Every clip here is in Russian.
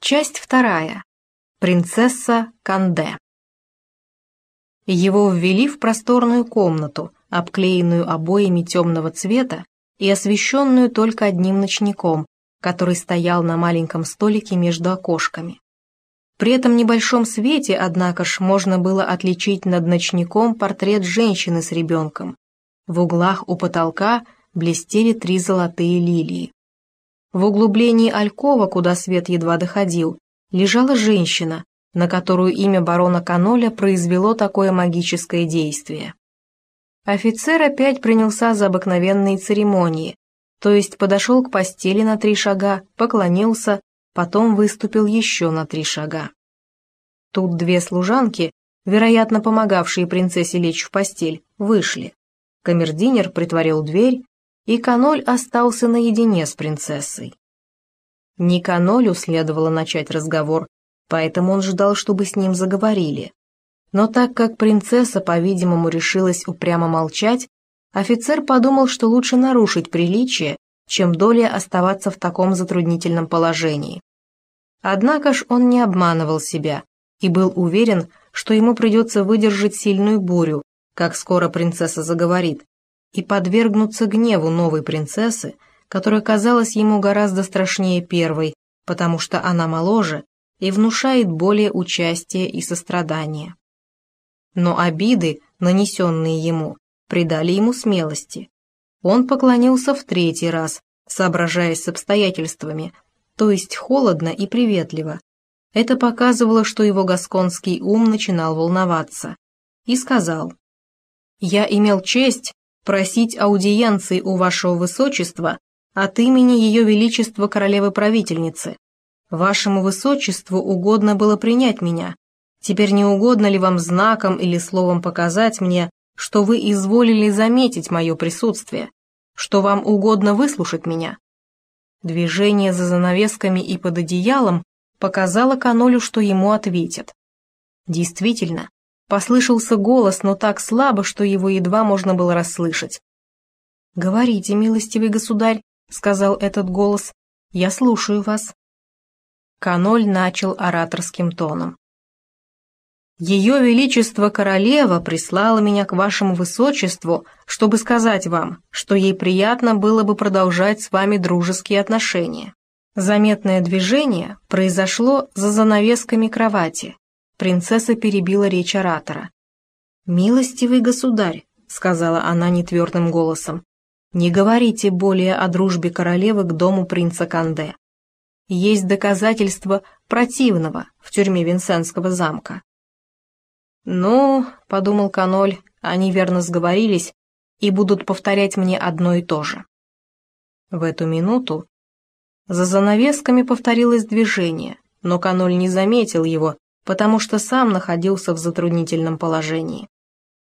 Часть вторая. Принцесса Канде. Его ввели в просторную комнату, обклеенную обоями темного цвета и освещенную только одним ночником, который стоял на маленьком столике между окошками. При этом небольшом свете, однако ж, можно было отличить над ночником портрет женщины с ребенком. В углах у потолка блестели три золотые лилии. В углублении алькова, куда свет едва доходил, лежала женщина, на которую имя барона Каноля произвело такое магическое действие. Офицер опять принялся за обыкновенные церемонии, то есть подошел к постели на три шага, поклонился, потом выступил еще на три шага. Тут две служанки, вероятно, помогавшие принцессе лечь в постель, вышли. Камердинер притворил дверь, и Каноль остался наедине с принцессой. Не Канолю следовало начать разговор, поэтому он ждал, чтобы с ним заговорили. Но так как принцесса, по-видимому, решилась упрямо молчать, офицер подумал, что лучше нарушить приличие, чем долей оставаться в таком затруднительном положении. Однако ж он не обманывал себя и был уверен, что ему придется выдержать сильную бурю, как скоро принцесса заговорит, и подвергнуться гневу новой принцессы, которая казалась ему гораздо страшнее первой, потому что она моложе и внушает более участия и сострадания. Но обиды, нанесенные ему, придали ему смелости. Он поклонился в третий раз, соображаясь с обстоятельствами, то есть холодно и приветливо. Это показывало, что его гасконский ум начинал волноваться. И сказал, «Я имел честь просить аудиенции у вашего высочества от имени ее величества королевы-правительницы. Вашему высочеству угодно было принять меня. Теперь не угодно ли вам знаком или словом показать мне, что вы изволили заметить мое присутствие, что вам угодно выслушать меня?» Движение за занавесками и под одеялом показало Канолю, что ему ответят. Действительно, Послышался голос, но так слабо, что его едва можно было расслышать. «Говорите, милостивый государь», — сказал этот голос, — «я слушаю вас». Каноль начал ораторским тоном. «Ее Величество Королева прислала меня к вашему высочеству, чтобы сказать вам, что ей приятно было бы продолжать с вами дружеские отношения. Заметное движение произошло за занавесками кровати, Принцесса перебила речь оратора. «Милостивый государь», — сказала она нетвердым голосом, «не говорите более о дружбе королевы к дому принца Канде. Есть доказательства противного в тюрьме Винсентского замка». «Ну», — подумал Каноль, — «они верно сговорились и будут повторять мне одно и то же». В эту минуту за занавесками повторилось движение, но Каноль не заметил его, потому что сам находился в затруднительном положении.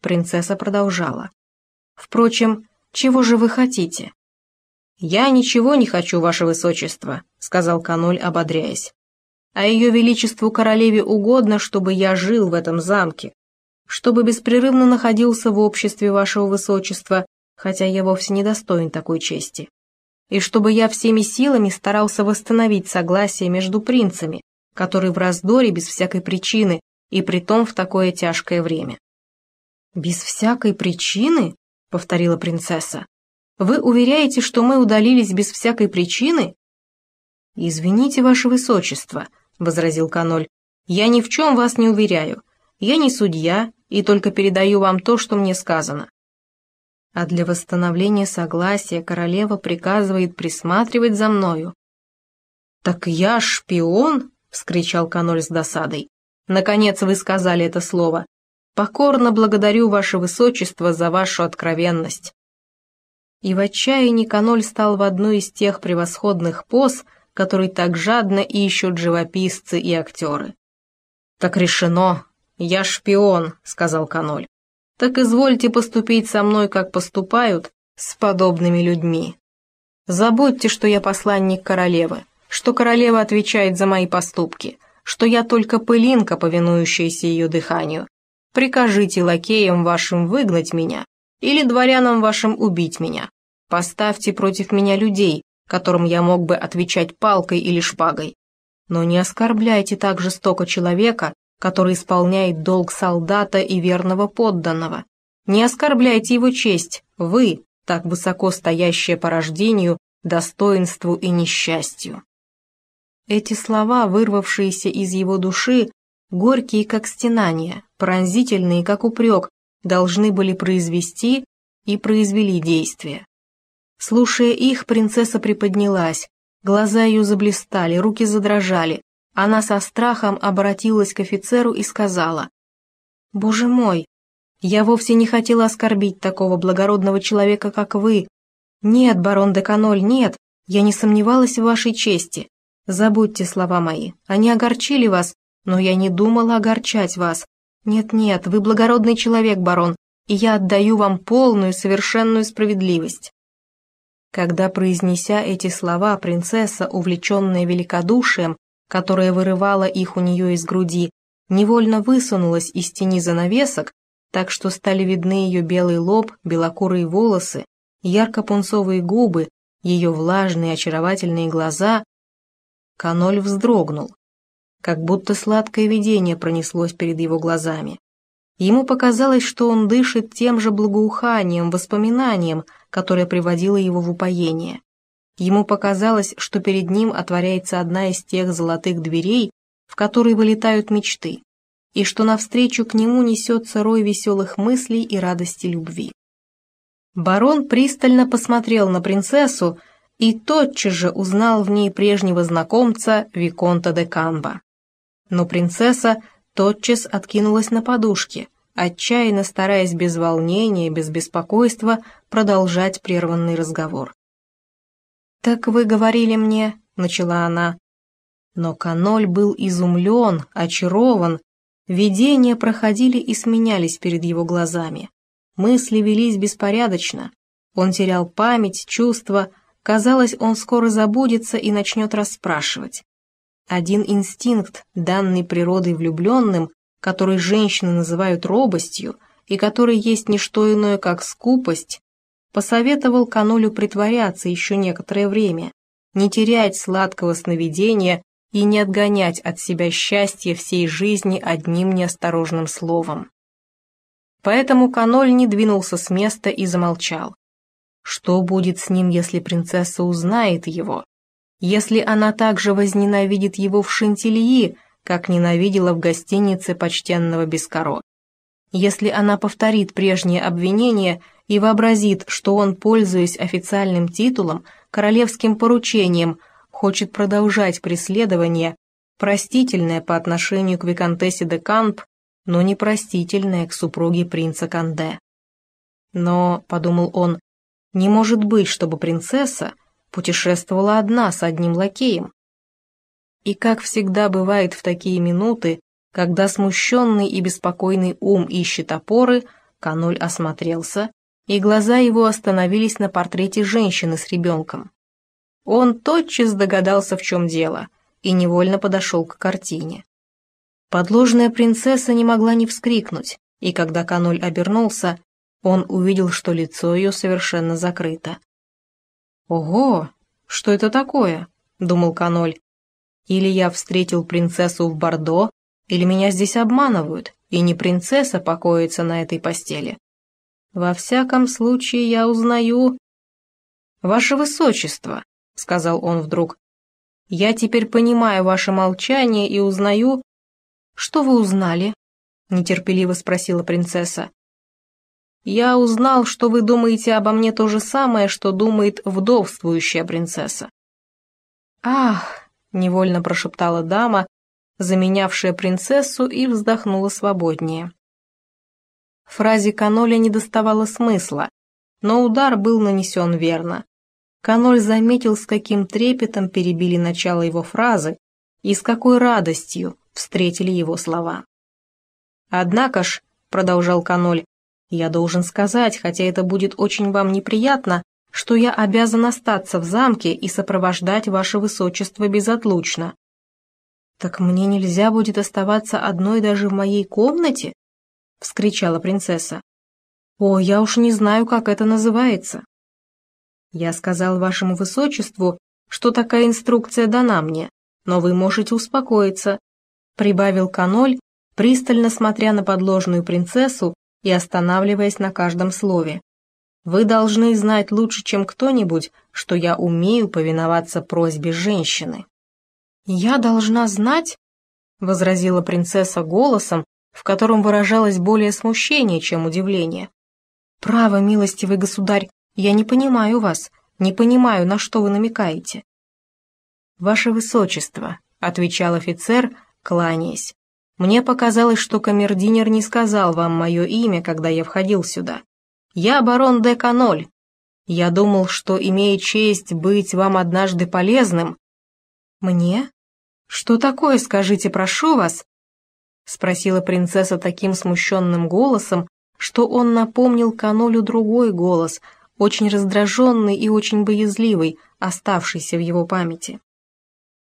Принцесса продолжала. «Впрочем, чего же вы хотите?» «Я ничего не хочу, ваше высочество», — сказал Каноль, ободряясь. «А ее величеству королеве угодно, чтобы я жил в этом замке, чтобы беспрерывно находился в обществе вашего высочества, хотя я вовсе не достоин такой чести, и чтобы я всеми силами старался восстановить согласие между принцами, который в раздоре без всякой причины, и притом в такое тяжкое время. «Без всякой причины?» — повторила принцесса. «Вы уверяете, что мы удалились без всякой причины?» «Извините, ваше высочество», — возразил Каноль, — «я ни в чем вас не уверяю. Я не судья и только передаю вам то, что мне сказано». А для восстановления согласия королева приказывает присматривать за мною. «Так я шпион?» Вскричал Каноль с досадой. «Наконец вы сказали это слово. Покорно благодарю ваше высочество за вашу откровенность». И в отчаянии Каноль стал в одну из тех превосходных поз, которые так жадно ищут живописцы и актеры. «Так решено. Я шпион», — сказал Каноль. «Так извольте поступить со мной, как поступают с подобными людьми. Забудьте, что я посланник королевы что королева отвечает за мои поступки, что я только пылинка, повинующаяся ее дыханию. Прикажите лакеям вашим выгнать меня или дворянам вашим убить меня. Поставьте против меня людей, которым я мог бы отвечать палкой или шпагой. но не оскорбляйте так жестоко человека, который исполняет долг солдата и верного подданного. Не оскорбляйте его честь, вы, так высоко стоящие по рождению, достоинству и несчастью. Эти слова, вырвавшиеся из его души, горькие как стенания, пронзительные как упрек, должны были произвести и произвели действие. Слушая их, принцесса приподнялась, глаза ее заблистали, руки задрожали. Она со страхом обратилась к офицеру и сказала, «Боже мой, я вовсе не хотела оскорбить такого благородного человека, как вы. Нет, барон де Каноль, нет, я не сомневалась в вашей чести. Забудьте слова мои, они огорчили вас, но я не думала огорчать вас. Нет-нет, вы благородный человек, барон, и я отдаю вам полную, совершенную справедливость». Когда, произнеся эти слова, принцесса, увлеченная великодушием, которое вырывало их у нее из груди, невольно высунулась из тени занавесок, так что стали видны ее белый лоб, белокурые волосы, ярко-пунцовые губы, ее влажные очаровательные глаза, Каноль вздрогнул, как будто сладкое видение пронеслось перед его глазами. Ему показалось, что он дышит тем же благоуханием, воспоминанием, которое приводило его в упоение. Ему показалось, что перед ним отворяется одна из тех золотых дверей, в которые вылетают мечты, и что навстречу к нему несется рой веселых мыслей и радости любви. Барон пристально посмотрел на принцессу и тотчас же узнал в ней прежнего знакомца Виконта де Камба. Но принцесса тотчас откинулась на подушке, отчаянно стараясь без волнения, без беспокойства продолжать прерванный разговор. «Так вы говорили мне», — начала она. Но Каноль был изумлен, очарован. Видения проходили и сменялись перед его глазами. Мысли велись беспорядочно. Он терял память, чувства. Казалось, он скоро забудется и начнет расспрашивать. Один инстинкт, данный природой влюбленным, который женщины называют робостью, и который есть не что иное, как скупость, посоветовал Канолю притворяться еще некоторое время, не терять сладкого сновидения и не отгонять от себя счастье всей жизни одним неосторожным словом. Поэтому Каноль не двинулся с места и замолчал. Что будет с ним, если принцесса узнает его? если она также возненавидит его в Шантильи, как ненавидела в гостинице почтенного Бескаро. Если она повторит прежнее обвинение и вообразит, что он, пользуясь официальным титулом, королевским поручением, хочет продолжать преследование, простительное по отношению к Викантессе де Камп, но непростительное к супруге принца Канде. Но, подумал он, не может быть, чтобы принцесса, путешествовала одна с одним лакеем. И как всегда бывает в такие минуты, когда смущенный и беспокойный ум ищет опоры, Каноль осмотрелся, и глаза его остановились на портрете женщины с ребенком. Он тотчас догадался, в чем дело, и невольно подошел к картине. Подложная принцесса не могла не вскрикнуть, и когда Каноль обернулся, он увидел, что лицо ее совершенно закрыто. «Ого, что это такое?» — думал Каноль. «Или я встретил принцессу в Бордо, или меня здесь обманывают, и не принцесса покоится на этой постели. Во всяком случае, я узнаю...» «Ваше Высочество», — сказал он вдруг, — «я теперь понимаю ваше молчание и узнаю...» «Что вы узнали?» — нетерпеливо спросила принцесса. Я узнал, что вы думаете обо мне то же самое, что думает вдовствующая принцесса». «Ах!» — невольно прошептала дама, заменявшая принцессу, и вздохнула свободнее. Фразе Каноля не доставало смысла, но удар был нанесен верно. Каноль заметил, с каким трепетом перебили начало его фразы и с какой радостью встретили его слова. «Однако ж», — продолжал Каноль, я должен сказать, хотя это будет очень вам неприятно, что я обязан остаться в замке и сопровождать ваше высочество безотлучно. Так мне нельзя будет оставаться одной даже в моей комнате? вскричала принцесса. О, я уж не знаю, как это называется. Я сказал вашему высочеству, что такая инструкция дана мне, но вы можете успокоиться», — прибавил Каноль, пристально смотря на подложную принцессу и останавливаясь на каждом слове. «Вы должны знать лучше, чем кто-нибудь, что я умею повиноваться просьбе женщины». «Я должна знать?» — возразила принцесса голосом, в котором выражалось более смущение, чем удивление. «Право, милостивый государь, я не понимаю вас, не понимаю, на что вы намекаете». «Ваше высочество», — отвечал офицер, кланяясь, «мне показалось, что камердинер не сказал вам мое имя, когда я входил сюда. Я барон де Каноль. Я думал, что, имея честь быть вам однажды полезным...» «Мне? Что такое, скажите, прошу вас?» — спросила принцесса таким смущенным голосом, что он напомнил Канолю другой голос, очень раздраженный и очень боязливый, оставшийся в его памяти.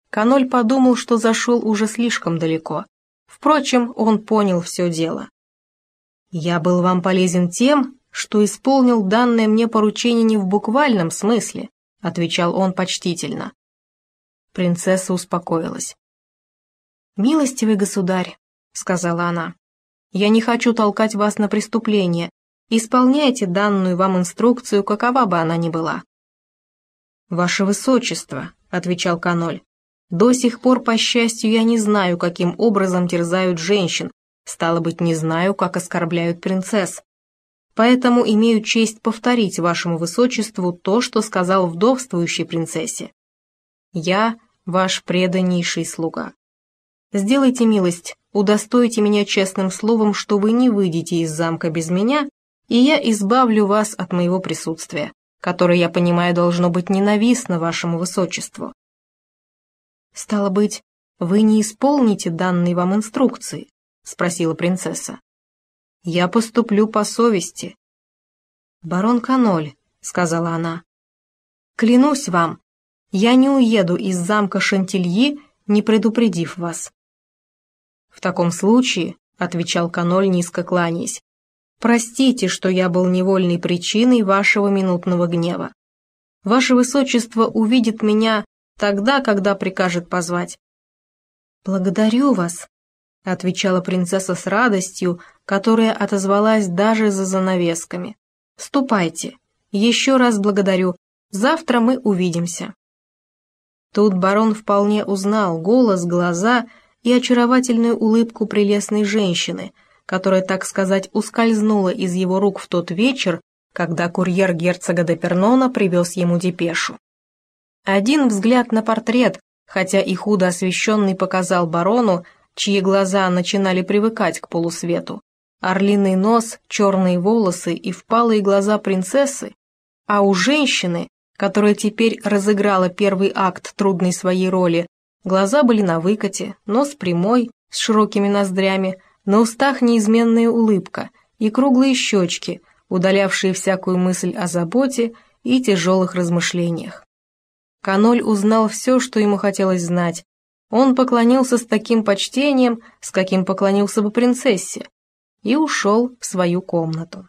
Каноль подумал, что зашел уже слишком далеко. Впрочем, он понял все дело. «Я был вам полезен тем, что исполнил данное мне поручение не в буквальном смысле», отвечал он почтительно. Принцесса успокоилась. «Милостивый государь», — сказала она, — «я не хочу толкать вас на преступление. Исполняйте данную вам инструкцию, какова бы она ни была». «Ваше высочество», — отвечал Каноль, до сих пор, по счастью, я не знаю, каким образом терзают женщин, стало быть, не знаю, как оскорбляют принцесс. Поэтому имею честь повторить вашему высочеству то, что сказал вдовствующей принцессе. Я ваш преданнейший слуга. Сделайте милость, удостойте меня честным словом, что вы не выйдете из замка без меня, и я избавлю вас от моего присутствия, которое, я понимаю, должно быть ненавистно вашему высочеству. «Стало быть, вы не исполните данные вам инструкции?» — спросила принцесса. «Я поступлю по совести». «Барон Каноль», — сказала она, — «клянусь вам, я не уеду из замка Шантильи, не предупредив вас». «В таком случае», — отвечал Каноль, низко кланяясь, «простите, что я был невольной причиной вашего минутного гнева. Ваше Высочество увидит меня Тогда, когда прикажет позвать. «Благодарю вас», — отвечала принцесса с радостью, которая отозвалась даже за занавесками. «Ступайте. Еще раз благодарю. Завтра мы увидимся». Тут барон вполне узнал голос, глаза и очаровательную улыбку прелестной женщины, которая, так сказать, ускользнула из его рук в тот вечер, когда курьер герцога де Пернона привез ему депешу. Один взгляд на портрет, хотя и худо освещенный показал барону, чьи глаза начинали привыкать к полусвету. Орлиный нос, черные волосы и впалые глаза принцессы, а у женщины, которая теперь разыграла первый акт трудной своей роли, глаза были на выкате, нос прямой, с широкими ноздрями, на устах неизменная улыбка и круглые щечки, удалявшие всякую мысль о заботе и тяжелых размышлениях. Каноль узнал все, что ему хотелось знать. Он поклонился с таким почтением, с каким поклонился бы принцессе, и ушел в свою комнату.